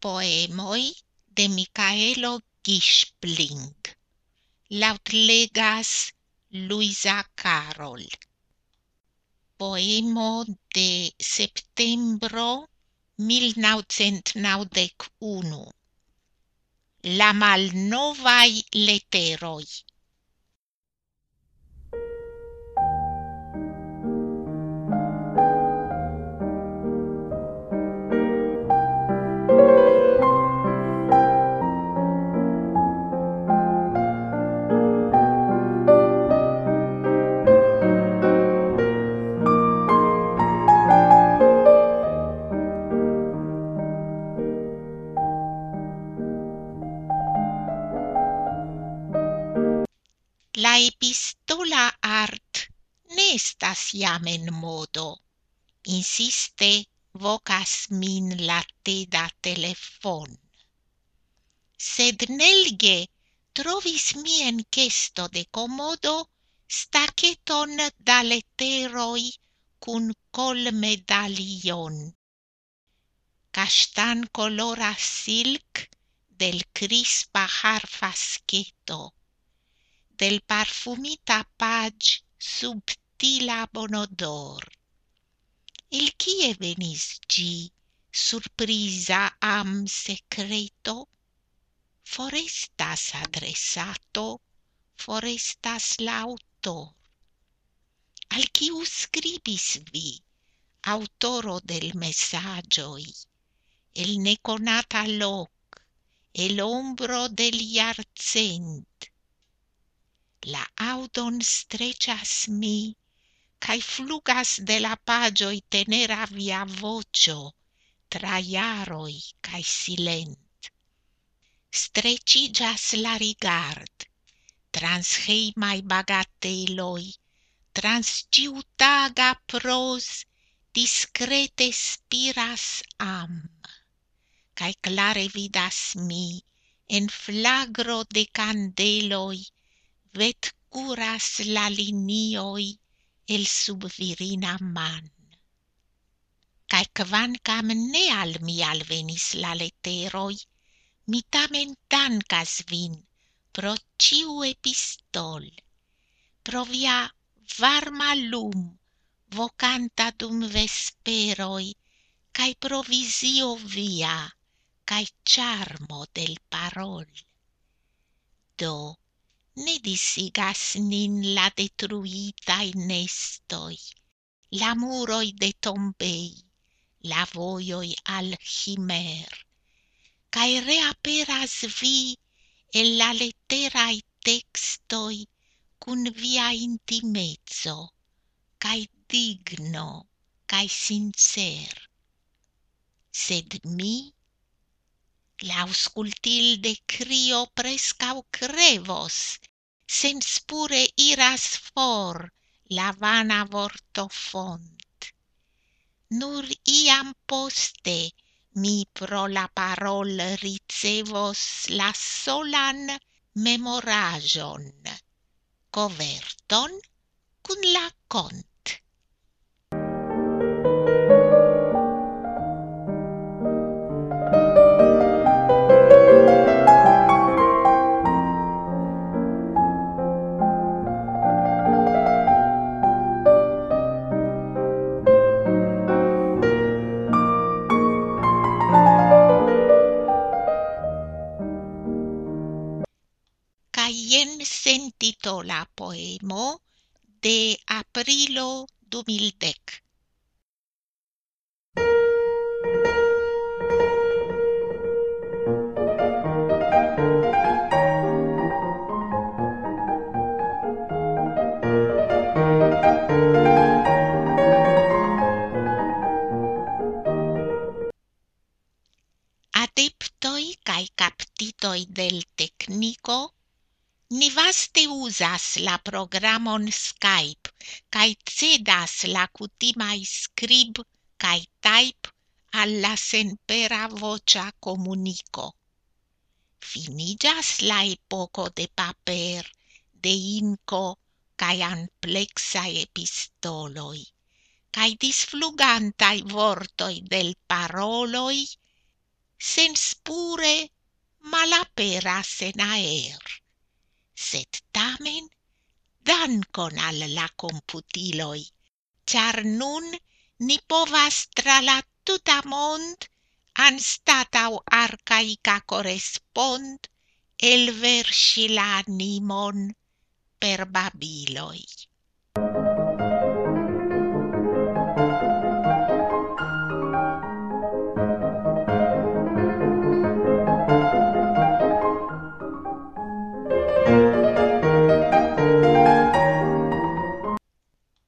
poemoj de Micaelo Gishbling. Lautlegas Luisa Carol. Poemo de septembro 1991. La malnovaj leteroi. epistola art nestas estas jam en modo. Insiste vocas min la teda telefon. Sed nelge trovis mi en chesto de comodo staceton da letteroi cun col medalion. Castan colora silk del crispa harfascheto del parfumita page subtila bonodor. Il kie venis gi, surprisa am secreto? Forestas adressato, forestas l'autor. Al kiu scribis vi, autoro del messagioi, el neconata loc, el ombro del iarcent, la audon streĉas mi, cae flugas de la pagioi tenera via vocio, tra iaroi cae silent. Strecigas la rigard, trans heimai bagateloi, trans ciutaga pros, discrete spiras am, cae clare vidas mi, en flagro de candeloi, vet curas la linioi el sub virina man. Cae quancam ne al mi alvenis la letteroi, mi tamen dancas vin pro ciu epistol, pro via varma lum vocanta dum vesperoi, cae pro visio via, cae charmo del parol. Do, ne disigas nin la detruitai nestoi, la muroi de tombei, la voioi al chimer, cae reaperas vi el la letterai textoi cun via intimezzo, cae digno, cae sincer. Sed mi, l'auscultil de crio prescau crevos, sens pure iras for la vana vorto font. Nur iam poste mi pro la parol ricevos la solan memorajon, coverton cun la cont. Sentito la poemo de aprilo 2010. Adeptoi cae captitoi del tecnico Ni vaste usas la programon Skype kaj cedas la kutimaj scrib kaj type al la senpera voĉa comunico. Finigas la epoco de paper, de inco, kaj amplexae epistoloi, cae disflugantai vortoi del paroloi, sens pure malaperas en aer. Sed tamen, dankon al la computiloi, char nun ni povas tra la tuta mond anstatau arcaica correspond el versi la animon per babiloi.